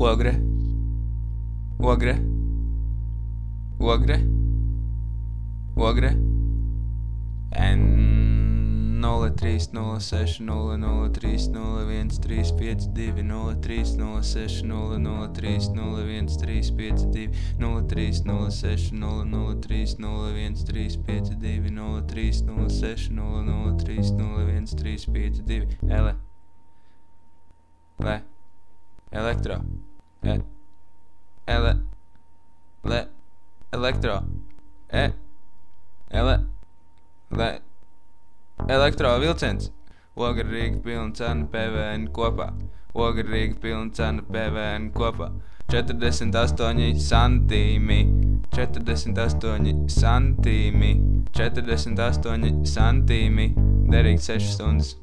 Ogre, ogre, ogre, ogre, N 0306 003 01 352 03 06 003 01 352 03 06 003 01 352 03 06 003 01 352 Ele, le, elektro, e, ele, le, elektro, e, ele, le. Elektrovilciens. Ogra Rīga pilna cena PVN kopā. Ogra Rīga pilna cena PVN kopā. 48 santīmi, 48 santīmi, 48 santīmi, derīgi 6 stundas.